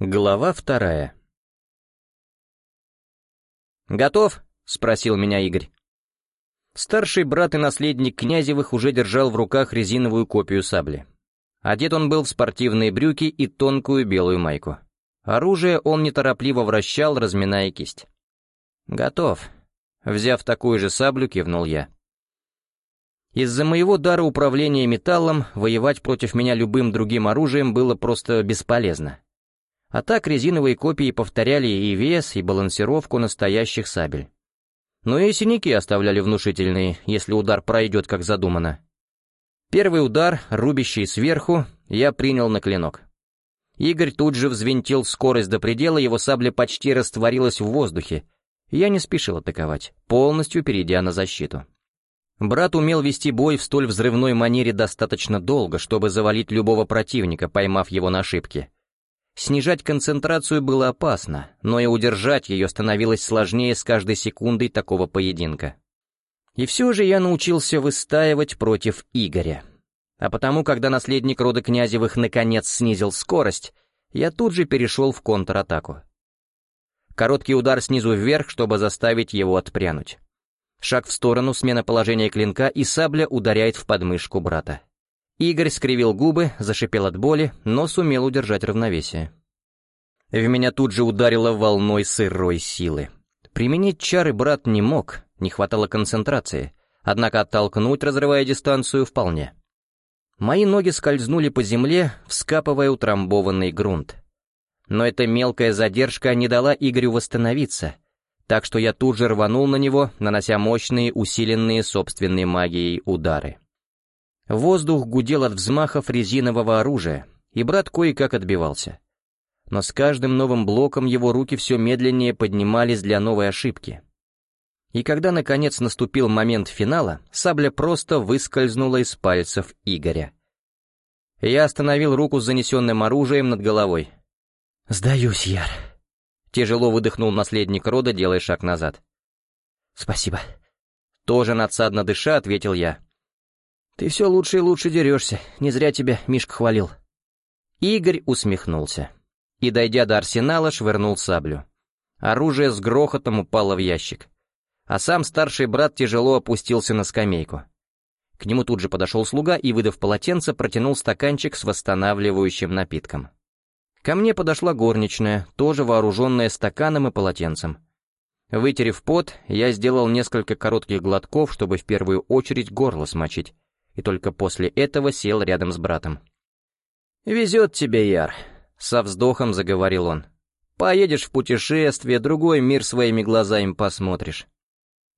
Глава вторая «Готов?» — спросил меня Игорь. Старший брат и наследник Князевых уже держал в руках резиновую копию сабли. Одет он был в спортивные брюки и тонкую белую майку. Оружие он неторопливо вращал, разминая кисть. «Готов», — взяв такую же саблю, кивнул я. Из-за моего дара управления металлом воевать против меня любым другим оружием было просто бесполезно. А так резиновые копии повторяли и вес, и балансировку настоящих сабель. Но и синяки оставляли внушительные, если удар пройдет как задумано. Первый удар, рубящий сверху, я принял на клинок. Игорь тут же взвинтил скорость до предела, его сабля почти растворилась в воздухе. Я не спешил атаковать, полностью перейдя на защиту. Брат умел вести бой в столь взрывной манере достаточно долго, чтобы завалить любого противника, поймав его на ошибке. Снижать концентрацию было опасно, но и удержать ее становилось сложнее с каждой секундой такого поединка. И все же я научился выстаивать против Игоря. А потому, когда наследник рода Князевых наконец снизил скорость, я тут же перешел в контратаку. Короткий удар снизу вверх, чтобы заставить его отпрянуть. Шаг в сторону, смена положения клинка, и сабля ударяет в подмышку брата. Игорь скривил губы, зашипел от боли, но сумел удержать равновесие. В меня тут же ударило волной сырой силы. Применить чары брат не мог, не хватало концентрации, однако оттолкнуть, разрывая дистанцию, вполне. Мои ноги скользнули по земле, вскапывая утрамбованный грунт. Но эта мелкая задержка не дала Игорю восстановиться — так что я тут же рванул на него, нанося мощные, усиленные собственной магией удары. Воздух гудел от взмахов резинового оружия, и брат кое-как отбивался. Но с каждым новым блоком его руки все медленнее поднимались для новой ошибки. И когда, наконец, наступил момент финала, сабля просто выскользнула из пальцев Игоря. Я остановил руку с занесенным оружием над головой. «Сдаюсь, Яр», Тяжело выдохнул наследник рода, делая шаг назад. «Спасибо». Тоже надсадно дыша, ответил я. «Ты все лучше и лучше дерешься. Не зря тебя Мишка хвалил». Игорь усмехнулся и, дойдя до арсенала, швырнул саблю. Оружие с грохотом упало в ящик. А сам старший брат тяжело опустился на скамейку. К нему тут же подошел слуга и, выдав полотенце, протянул стаканчик с восстанавливающим напитком. Ко мне подошла горничная, тоже вооруженная стаканом и полотенцем. Вытерев пот, я сделал несколько коротких глотков, чтобы в первую очередь горло смочить, и только после этого сел рядом с братом. «Везет тебе, Яр», — со вздохом заговорил он. «Поедешь в путешествие, другой мир своими глазами посмотришь».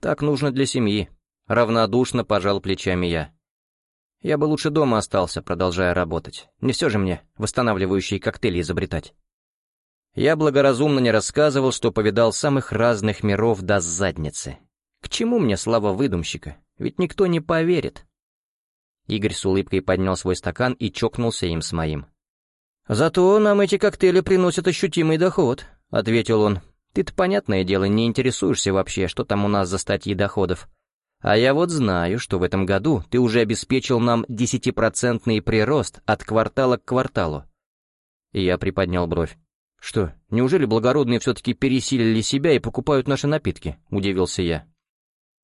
«Так нужно для семьи», — равнодушно пожал плечами я. Я бы лучше дома остался, продолжая работать. Не все же мне восстанавливающие коктейли изобретать. Я благоразумно не рассказывал, что повидал самых разных миров до задницы. К чему мне слава выдумщика? Ведь никто не поверит. Игорь с улыбкой поднял свой стакан и чокнулся им с моим. «Зато нам эти коктейли приносят ощутимый доход», — ответил он. «Ты-то, понятное дело, не интересуешься вообще, что там у нас за статьи доходов. А я вот знаю, что в этом году ты уже обеспечил нам десятипроцентный прирост от квартала к кварталу. И я приподнял бровь. Что, неужели благородные все-таки пересилили себя и покупают наши напитки? Удивился я.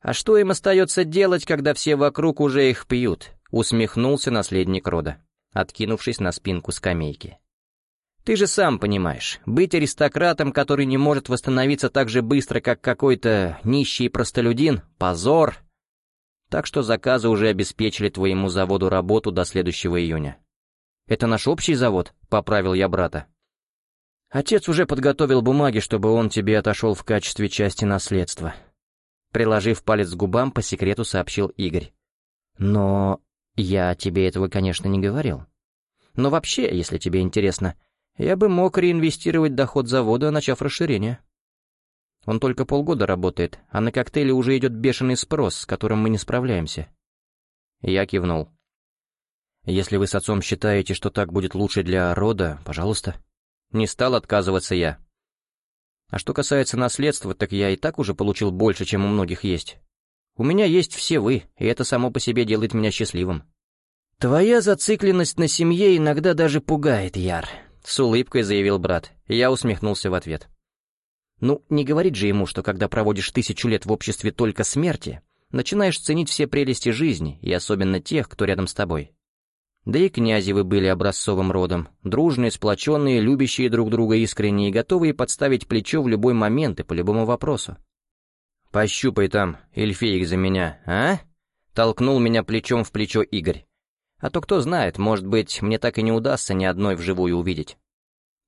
А что им остается делать, когда все вокруг уже их пьют? Усмехнулся наследник рода, откинувшись на спинку скамейки. Ты же сам понимаешь, быть аристократом, который не может восстановиться так же быстро, как какой-то нищий простолюдин — позор. Так что заказы уже обеспечили твоему заводу работу до следующего июня. «Это наш общий завод?» — поправил я брата. «Отец уже подготовил бумаги, чтобы он тебе отошел в качестве части наследства». Приложив палец к губам, по секрету сообщил Игорь. «Но я тебе этого, конечно, не говорил. Но вообще, если тебе интересно, — я бы мог реинвестировать доход завода, начав расширение. Он только полгода работает, а на коктейли уже идет бешеный спрос, с которым мы не справляемся. Я кивнул. Если вы с отцом считаете, что так будет лучше для рода, пожалуйста. Не стал отказываться я. А что касается наследства, так я и так уже получил больше, чем у многих есть. У меня есть все вы, и это само по себе делает меня счастливым. Твоя зацикленность на семье иногда даже пугает, Яр. — с улыбкой заявил брат. Я усмехнулся в ответ. «Ну, не говорить же ему, что когда проводишь тысячу лет в обществе только смерти, начинаешь ценить все прелести жизни, и особенно тех, кто рядом с тобой. Да и князевы были образцовым родом, дружные, сплоченные, любящие друг друга искренне и готовые подставить плечо в любой момент и по любому вопросу. «Пощупай там, эльфеек за меня, а?» Толкнул меня плечом в плечо Игорь. А то кто знает, может быть, мне так и не удастся ни одной вживую увидеть.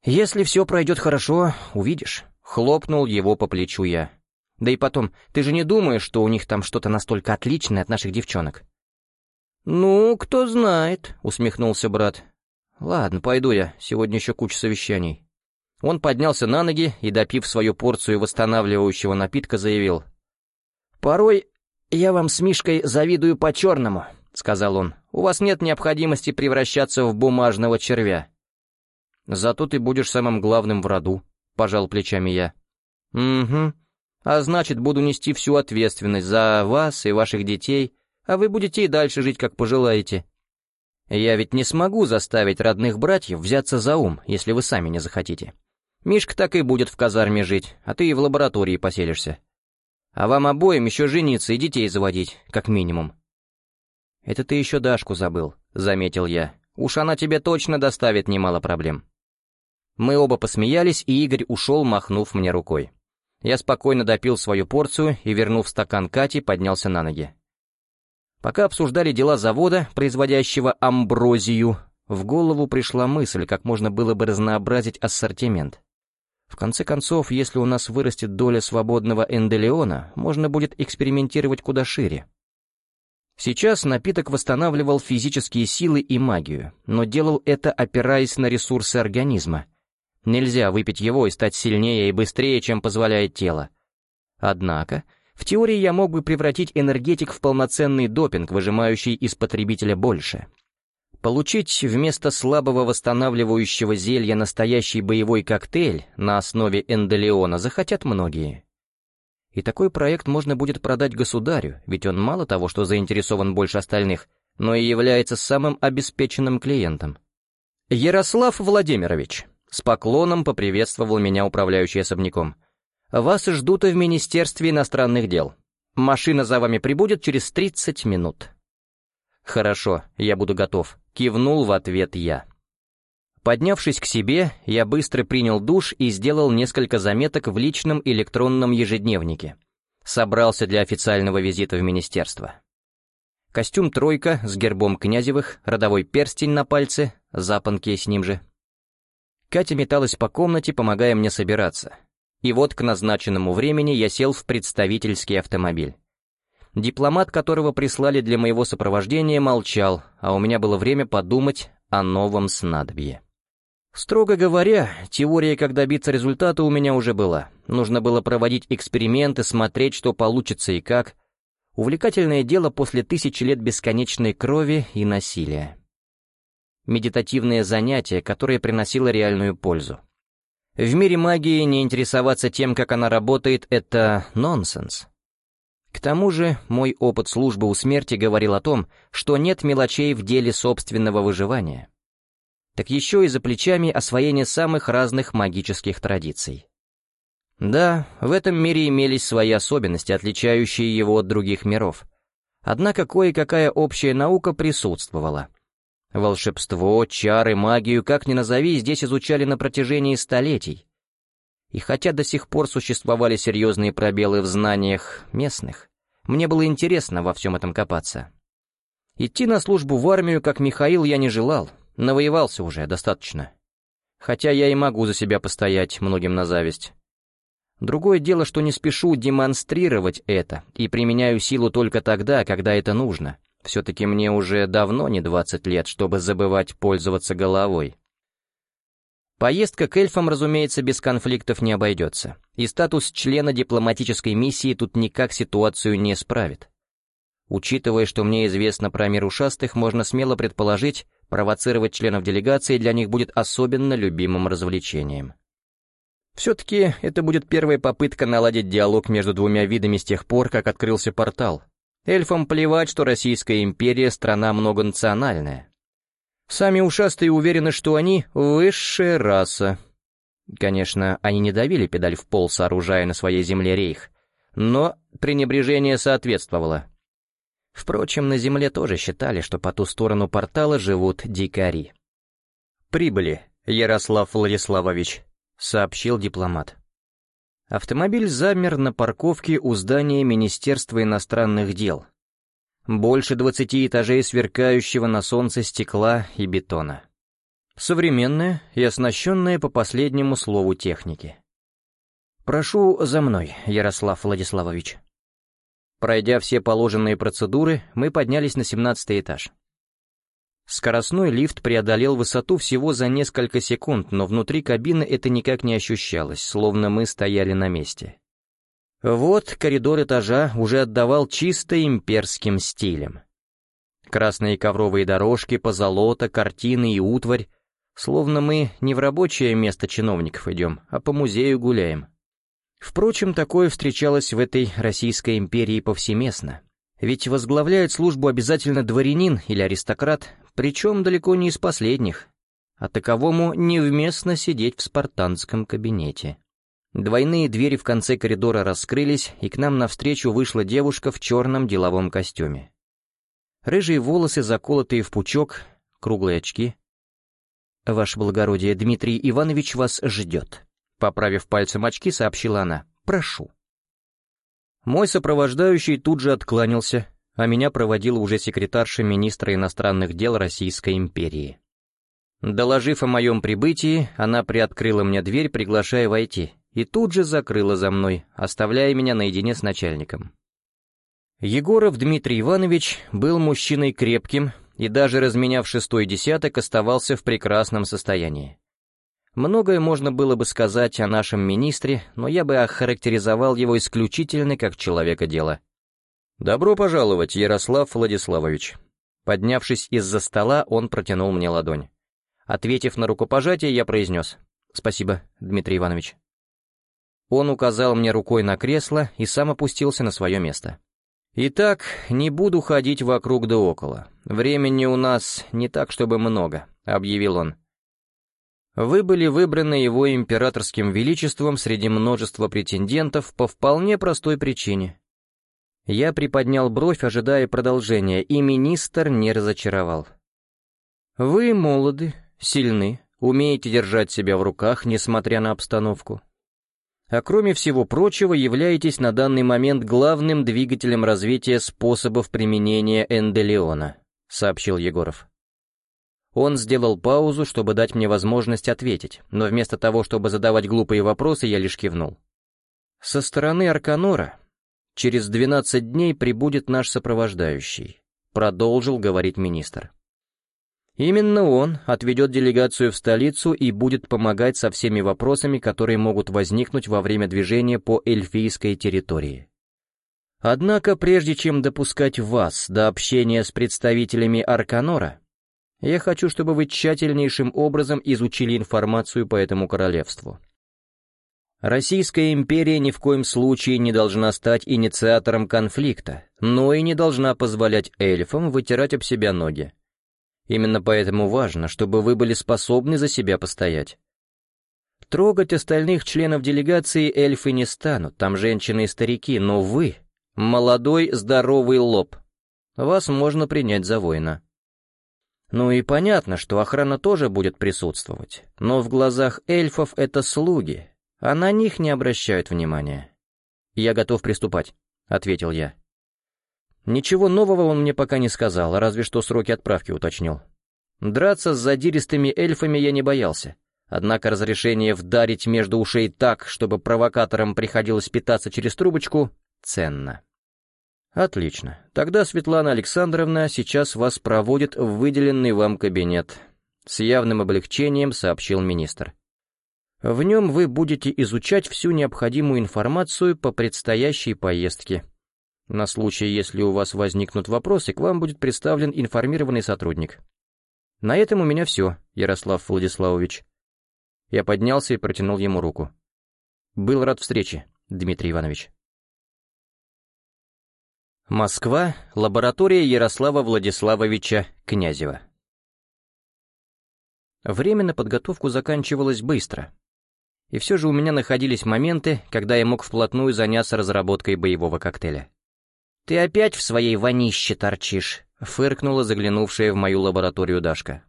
«Если все пройдет хорошо, увидишь», — хлопнул его по плечу я. «Да и потом, ты же не думаешь, что у них там что-то настолько отличное от наших девчонок?» «Ну, кто знает», — усмехнулся брат. «Ладно, пойду я, сегодня еще куча совещаний». Он поднялся на ноги и, допив свою порцию восстанавливающего напитка, заявил. «Порой я вам с Мишкой завидую по-черному», — сказал он. «У вас нет необходимости превращаться в бумажного червя». «Зато ты будешь самым главным в роду», — пожал плечами я. «Угу. А значит, буду нести всю ответственность за вас и ваших детей, а вы будете и дальше жить, как пожелаете. Я ведь не смогу заставить родных братьев взяться за ум, если вы сами не захотите. Мишка так и будет в казарме жить, а ты и в лаборатории поселишься. А вам обоим еще жениться и детей заводить, как минимум. «Это ты еще Дашку забыл», — заметил я. «Уж она тебе точно доставит немало проблем». Мы оба посмеялись, и Игорь ушел, махнув мне рукой. Я спокойно допил свою порцию и, вернув стакан Кати, поднялся на ноги. Пока обсуждали дела завода, производящего амброзию, в голову пришла мысль, как можно было бы разнообразить ассортимент. В конце концов, если у нас вырастет доля свободного энделеона, можно будет экспериментировать куда шире. Сейчас напиток восстанавливал физические силы и магию, но делал это, опираясь на ресурсы организма. Нельзя выпить его и стать сильнее и быстрее, чем позволяет тело. Однако, в теории я мог бы превратить энергетик в полноценный допинг, выжимающий из потребителя больше. Получить вместо слабого восстанавливающего зелья настоящий боевой коктейль на основе эндолеона захотят многие. И такой проект можно будет продать государю, ведь он мало того, что заинтересован больше остальных, но и является самым обеспеченным клиентом. «Ярослав Владимирович», — с поклоном поприветствовал меня управляющий особняком, вас ждут в Министерстве иностранных дел. Машина за вами прибудет через 30 минут». «Хорошо, я буду готов», — кивнул в ответ я. Поднявшись к себе, я быстро принял душ и сделал несколько заметок в личном электронном ежедневнике. Собрался для официального визита в министерство. Костюм «тройка» с гербом Князевых, родовой перстень на пальце, запонки с ним же. Катя металась по комнате, помогая мне собираться. И вот к назначенному времени я сел в представительский автомобиль. Дипломат, которого прислали для моего сопровождения, молчал, а у меня было время подумать о новом снадобье. Строго говоря, теория, как добиться результата, у меня уже была. Нужно было проводить эксперименты, смотреть, что получится и как. Увлекательное дело после тысячи лет бесконечной крови и насилия. Медитативное занятие, которое приносило реальную пользу. В мире магии не интересоваться тем, как она работает, это нонсенс. К тому же, мой опыт службы у смерти говорил о том, что нет мелочей в деле собственного выживания. Так еще и за плечами освоение самых разных магических традиций. Да, в этом мире имелись свои особенности, отличающие его от других миров. Однако кое-какая общая наука присутствовала. Волшебство, чары, магию, как ни назови, здесь изучали на протяжении столетий. И хотя до сих пор существовали серьезные пробелы в знаниях местных, мне было интересно во всем этом копаться. Идти на службу в армию, как Михаил, я не желал, навоевался уже достаточно. Хотя я и могу за себя постоять, многим на зависть. Другое дело, что не спешу демонстрировать это и применяю силу только тогда, когда это нужно, все-таки мне уже давно не 20 лет, чтобы забывать пользоваться головой. Поездка к эльфам, разумеется, без конфликтов не обойдется, и статус члена дипломатической миссии тут никак ситуацию не справит. Учитывая, что мне известно про мир ушастых, можно смело предположить, провоцировать членов делегации для них будет особенно любимым развлечением. Все-таки это будет первая попытка наладить диалог между двумя видами с тех пор, как открылся портал, Эльфам плевать, что Российская империя — страна многонациональная. Сами ушастые уверены, что они высшая раса. Конечно, они не давили педаль в пол, сооружая на своей земле рейх, но пренебрежение соответствовало. Впрочем, на земле тоже считали, что по ту сторону портала живут дикари. «Прибыли, Ярослав Владиславович», — сообщил дипломат. Автомобиль замер на парковке у здания Министерства иностранных дел. Больше двадцати этажей сверкающего на солнце стекла и бетона. Современная и оснащенная по последнему слову техники. «Прошу за мной, Ярослав Владиславович». Пройдя все положенные процедуры, мы поднялись на семнадцатый этаж. Скоростной лифт преодолел высоту всего за несколько секунд, но внутри кабины это никак не ощущалось, словно мы стояли на месте. Вот коридор этажа уже отдавал чисто имперским стилем. Красные ковровые дорожки, позолота, картины и утварь, словно мы не в рабочее место чиновников идем, а по музею гуляем. Впрочем, такое встречалось в этой Российской империи повсеместно. Ведь возглавляет службу обязательно дворянин или аристократ, причем далеко не из последних, а таковому невместно сидеть в спартанском кабинете. Двойные двери в конце коридора раскрылись, и к нам навстречу вышла девушка в черном деловом костюме. Рыжие волосы, заколотые в пучок, круглые очки. «Ваше благородие, Дмитрий Иванович вас ждет», — поправив пальцем очки, сообщила она. «Прошу». Мой сопровождающий тут же откланялся, а меня проводила уже секретарша министра иностранных дел Российской империи. Доложив о моем прибытии, она приоткрыла мне дверь, приглашая войти, и тут же закрыла за мной, оставляя меня наедине с начальником. Егоров Дмитрий Иванович был мужчиной крепким и даже разменяв шестой десяток оставался в прекрасном состоянии. Многое можно было бы сказать о нашем министре, но я бы охарактеризовал его исключительно как человека дела. «Добро пожаловать, Ярослав Владиславович». Поднявшись из-за стола, он протянул мне ладонь. Ответив на рукопожатие, я произнес «Спасибо, Дмитрий Иванович». Он указал мне рукой на кресло и сам опустился на свое место. «Итак, не буду ходить вокруг да около. Времени у нас не так, чтобы много», — объявил он. «Вы были выбраны его императорским величеством среди множества претендентов по вполне простой причине. Я приподнял бровь, ожидая продолжения, и министр не разочаровал. «Вы молоды, сильны, умеете держать себя в руках, несмотря на обстановку. А кроме всего прочего, являетесь на данный момент главным двигателем развития способов применения Энделеона», — сообщил Егоров. Он сделал паузу, чтобы дать мне возможность ответить, но вместо того, чтобы задавать глупые вопросы, я лишь кивнул. Со стороны Арканора «Через двенадцать дней прибудет наш сопровождающий», — продолжил говорить министр. Именно он отведет делегацию в столицу и будет помогать со всеми вопросами, которые могут возникнуть во время движения по эльфийской территории. Однако, прежде чем допускать вас до общения с представителями Арканора, я хочу, чтобы вы тщательнейшим образом изучили информацию по этому королевству. Российская империя ни в коем случае не должна стать инициатором конфликта, но и не должна позволять эльфам вытирать об себя ноги. Именно поэтому важно, чтобы вы были способны за себя постоять. Трогать остальных членов делегации эльфы не станут, там женщины и старики, но вы — молодой здоровый лоб. Вас можно принять за воина. Ну и понятно, что охрана тоже будет присутствовать, но в глазах эльфов это слуги, а на них не обращают внимания. «Я готов приступать», — ответил я. Ничего нового он мне пока не сказал, разве что сроки отправки уточнил. Драться с задиристыми эльфами я не боялся, однако разрешение вдарить между ушей так, чтобы провокаторам приходилось питаться через трубочку, ценно. «Отлично. Тогда Светлана Александровна сейчас вас проводит в выделенный вам кабинет», — с явным облегчением сообщил министр. В нем вы будете изучать всю необходимую информацию по предстоящей поездке. На случай, если у вас возникнут вопросы, к вам будет представлен информированный сотрудник. На этом у меня все, Ярослав Владиславович. Я поднялся и протянул ему руку. Был рад встрече, Дмитрий Иванович. Москва, лаборатория Ярослава Владиславовича Князева. Время на подготовку заканчивалось быстро. И все же у меня находились моменты, когда я мог вплотную заняться разработкой боевого коктейля. «Ты опять в своей вонище торчишь», — фыркнула заглянувшая в мою лабораторию Дашка.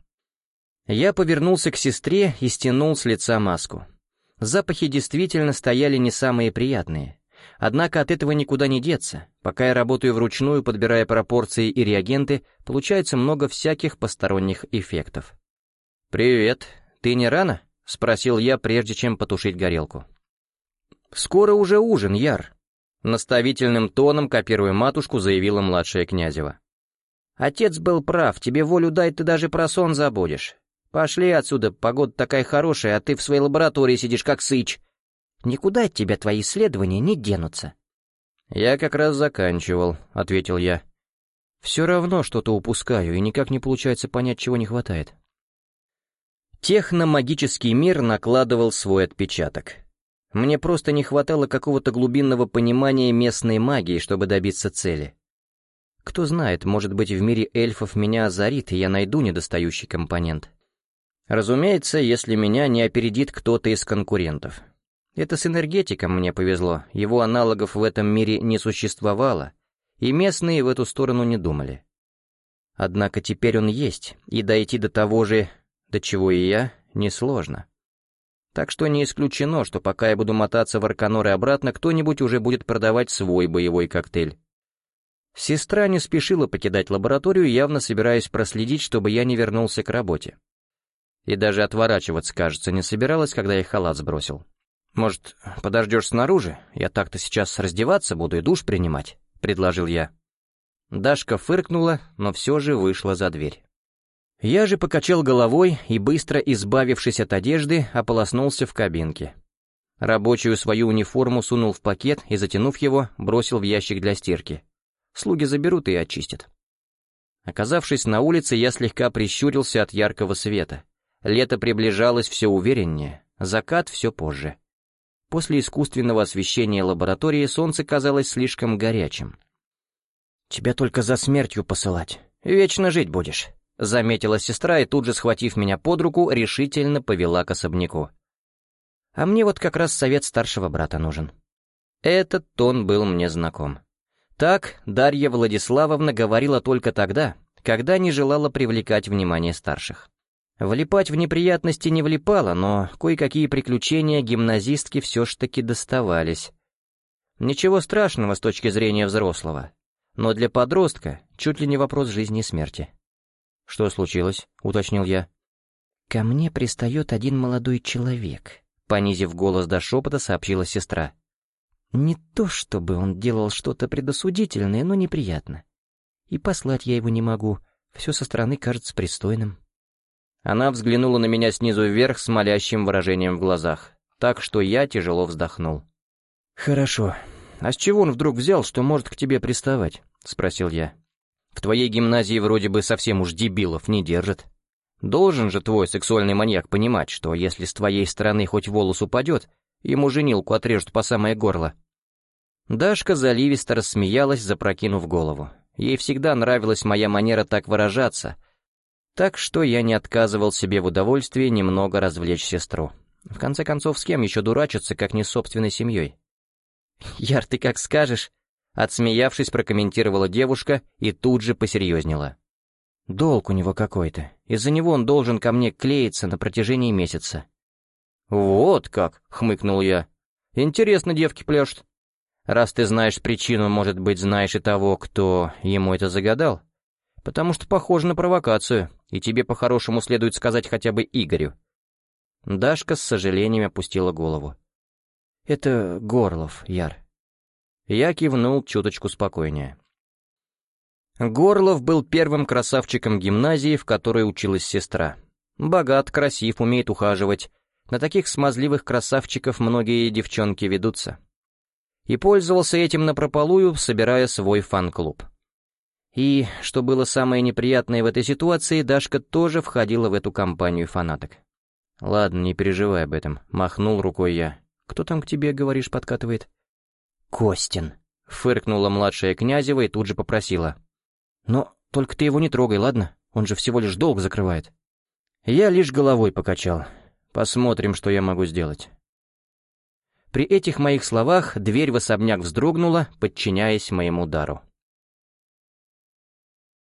Я повернулся к сестре и стянул с лица маску. Запахи действительно стояли не самые приятные. Однако от этого никуда не деться. Пока я работаю вручную, подбирая пропорции и реагенты, получается много всяких посторонних эффектов. «Привет. Ты не рано?» — спросил я, прежде чем потушить горелку. «Скоро уже ужин, Яр», Наставительным тоном, копируя матушку, заявила младшая князева. «Отец был прав, тебе волю дай, ты даже про сон забудешь. Пошли отсюда, погода такая хорошая, а ты в своей лаборатории сидишь как сыч. Никуда от тебя твои исследования не денутся». «Я как раз заканчивал», — ответил я. «Все равно что-то упускаю, и никак не получается понять, чего не хватает». Техномагический мир накладывал свой отпечаток. Мне просто не хватало какого-то глубинного понимания местной магии, чтобы добиться цели. Кто знает, может быть, в мире эльфов меня озарит, и я найду недостающий компонент. Разумеется, если меня не опередит кто-то из конкурентов. Это с энергетиком мне повезло, его аналогов в этом мире не существовало, и местные в эту сторону не думали. Однако теперь он есть, и дойти до того же, до чего и я, несложно. Так что не исключено, что пока я буду мотаться в Арканор и обратно, кто-нибудь уже будет продавать свой боевой коктейль. Сестра не спешила покидать лабораторию, явно собираясь проследить, чтобы я не вернулся к работе. И даже отворачиваться, кажется, не собиралась, когда я халат сбросил. «Может, подождешь снаружи? Я так-то сейчас раздеваться буду и душ принимать», — предложил я. Дашка фыркнула, но все же вышла за дверь. Я же покачал головой и, быстро избавившись от одежды, ополоснулся в кабинке. Рабочую свою униформу сунул в пакет и, затянув его, бросил в ящик для стирки. Слуги заберут и очистят. Оказавшись на улице, я слегка прищурился от яркого света. Лето приближалось все увереннее, закат все позже. После искусственного освещения лаборатории солнце казалось слишком горячим. «Тебя только за смертью посылать. Вечно жить будешь», — заметила сестра и тут же, схватив меня под руку, решительно повела к особняку. «А мне вот как раз совет старшего брата нужен». Этот тон был мне знаком. Так Дарья Владиславовна говорила только тогда, когда не желала привлекать внимание старших. Влипать в неприятности не влипала, но кое-какие приключения гимназистки все ж таки доставались. Ничего страшного с точки зрения взрослого, но для подростка чуть ли не вопрос жизни и смерти. «Что случилось?» — уточнил я. «Ко мне пристает один молодой человек», — понизив голос до шепота, сообщила сестра. «Не то чтобы он делал что-то предосудительное, но неприятно. И послать я его не могу, все со стороны кажется пристойным». Она взглянула на меня снизу вверх с молящим выражением в глазах, так что я тяжело вздохнул. «Хорошо. А с чего он вдруг взял, что может к тебе приставать?» — спросил я. В твоей гимназии вроде бы совсем уж дебилов не держат. Должен же твой сексуальный маньяк понимать, что если с твоей стороны хоть волос упадет, ему женилку отрежут по самое горло». Дашка заливисто рассмеялась, запрокинув голову. Ей всегда нравилась моя манера так выражаться, так что я не отказывал себе в удовольствии немного развлечь сестру. В конце концов, с кем еще дурачиться, как не с собственной семьей? «Яр, ты как скажешь», Отсмеявшись, прокомментировала девушка и тут же посерьезнела. «Долг у него какой-то. Из-за него он должен ко мне клеиться на протяжении месяца». «Вот как!» — хмыкнул я. «Интересно девки пляшут. Раз ты знаешь причину, может быть, знаешь и того, кто ему это загадал? Потому что похоже на провокацию, и тебе по-хорошему следует сказать хотя бы Игорю». Дашка с сожалением опустила голову. «Это Горлов, Яр. Я кивнул чуточку спокойнее. Горлов был первым красавчиком гимназии, в которой училась сестра. Богат, красив, умеет ухаживать. На таких смазливых красавчиков многие девчонки ведутся. И пользовался этим напропалую, собирая свой фан-клуб. И, что было самое неприятное в этой ситуации, Дашка тоже входила в эту компанию фанаток. «Ладно, не переживай об этом», — махнул рукой я. «Кто там к тебе, говоришь, подкатывает?» Костин!» — фыркнула младшая Князева и тут же попросила. «Но только ты его не трогай, ладно? Он же всего лишь долг закрывает». Я лишь головой покачал. Посмотрим, что я могу сделать. При этих моих словах дверь в особняк вздрогнула, подчиняясь моему дару.